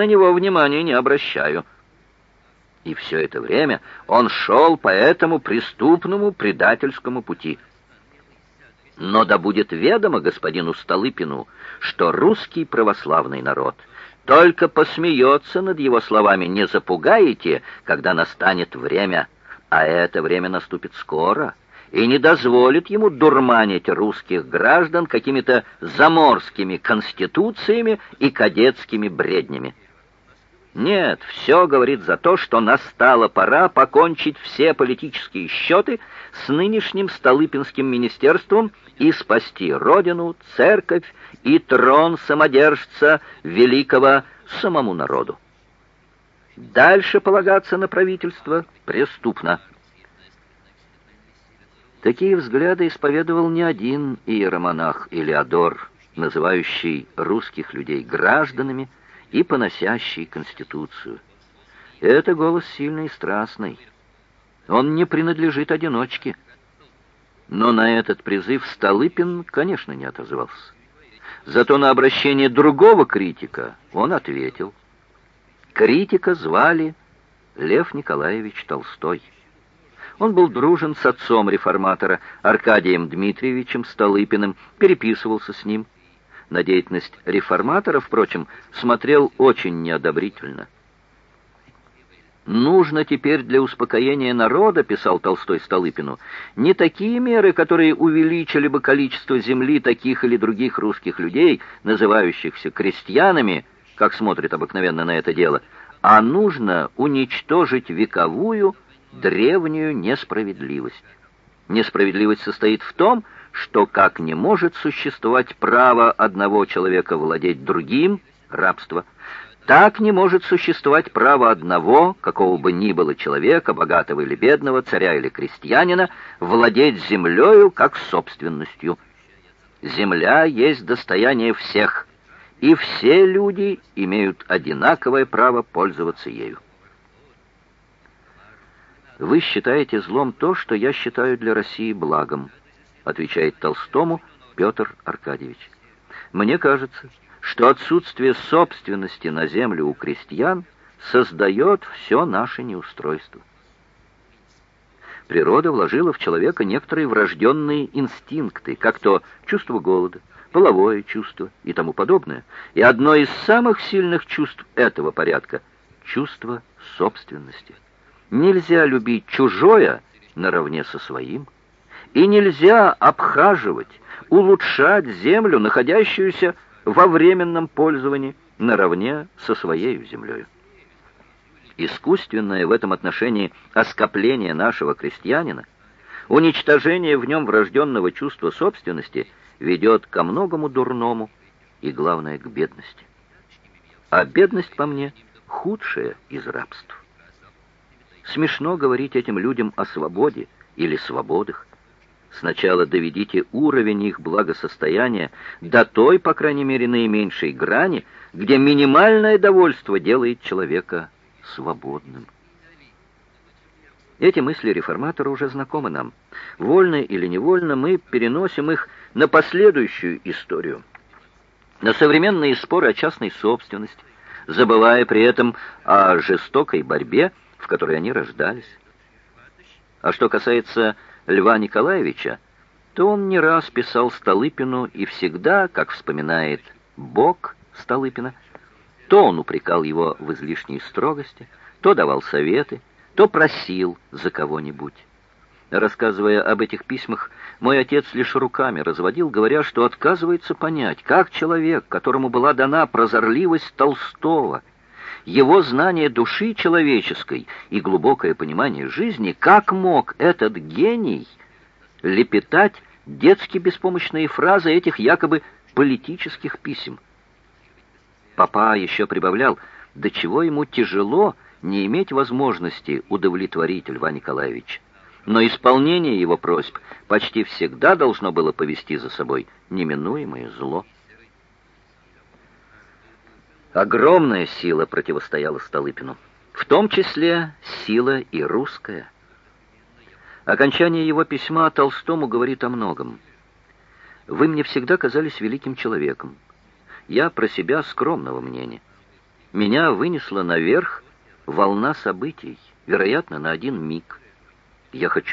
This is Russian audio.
на него внимания не обращаю. И все это время он шел по этому преступному предательскому пути. Но да будет ведомо господину Столыпину, что русский православный народ только посмеется над его словами «не запугаете, когда настанет время», а это время наступит скоро — и не дозволит ему дурманить русских граждан какими-то заморскими конституциями и кадетскими бреднями. Нет, все говорит за то, что настала пора покончить все политические счеты с нынешним Столыпинским министерством и спасти родину, церковь и трон самодержца великого самому народу. Дальше полагаться на правительство преступно. Такие взгляды исповедовал не один иеромонах Илеодор, называющий русских людей гражданами и поносящий Конституцию. Это голос сильный и страстный. Он не принадлежит одиночке. Но на этот призыв Столыпин, конечно, не отозвался. Зато на обращение другого критика он ответил. Критика звали Лев Николаевич Толстой. Он был дружен с отцом реформатора Аркадием Дмитриевичем Столыпиным, переписывался с ним. На деятельность реформатора, впрочем, смотрел очень неодобрительно. «Нужно теперь для успокоения народа, — писал Толстой Столыпину, — не такие меры, которые увеличили бы количество земли таких или других русских людей, называющихся крестьянами, как смотрит обыкновенно на это дело, а нужно уничтожить вековую, древнюю несправедливость. Несправедливость состоит в том, что как не может существовать право одного человека владеть другим, рабство, так не может существовать право одного, какого бы ни было человека, богатого или бедного, царя или крестьянина, владеть землею как собственностью. Земля есть достояние всех, и все люди имеют одинаковое право пользоваться ею. «Вы считаете злом то, что я считаю для России благом», отвечает Толстому Петр Аркадьевич. «Мне кажется, что отсутствие собственности на землю у крестьян создает все наше неустройство. Природа вложила в человека некоторые врожденные инстинкты, как то чувство голода, половое чувство и тому подобное. И одно из самых сильных чувств этого порядка — чувство собственности. Нельзя любить чужое наравне со своим, и нельзя обхаживать, улучшать землю, находящуюся во временном пользовании, наравне со своей землей. Искусственное в этом отношении оскопление нашего крестьянина, уничтожение в нем врожденного чувства собственности ведет ко многому дурному и, главное, к бедности. А бедность, по мне, худшая из рабств. Смешно говорить этим людям о свободе или свободах. Сначала доведите уровень их благосостояния до той, по крайней мере, наименьшей грани, где минимальное довольство делает человека свободным. Эти мысли реформатора уже знакомы нам. Вольно или невольно мы переносим их на последующую историю, на современные споры о частной собственности, забывая при этом о жестокой борьбе, в которой они рождались. А что касается Льва Николаевича, то он не раз писал Столыпину и всегда, как вспоминает Бог Столыпина, то он упрекал его в излишней строгости, то давал советы, то просил за кого-нибудь. Рассказывая об этих письмах, мой отец лишь руками разводил, говоря, что отказывается понять, как человек, которому была дана прозорливость Толстого, его знание души человеческой и глубокое понимание жизни, как мог этот гений лепетать детски беспомощные фразы этих якобы политических писем. Папа еще прибавлял, до чего ему тяжело не иметь возможности удовлетворить Льва Николаевича. Но исполнение его просьб почти всегда должно было повести за собой неминуемое зло. Огромная сила противостояла Столыпину, в том числе сила и русская. Окончание его письма Толстому говорит о многом. «Вы мне всегда казались великим человеком. Я про себя скромного мнения. меня вынесла наверх волна событий, вероятно, на один миг. Я хочу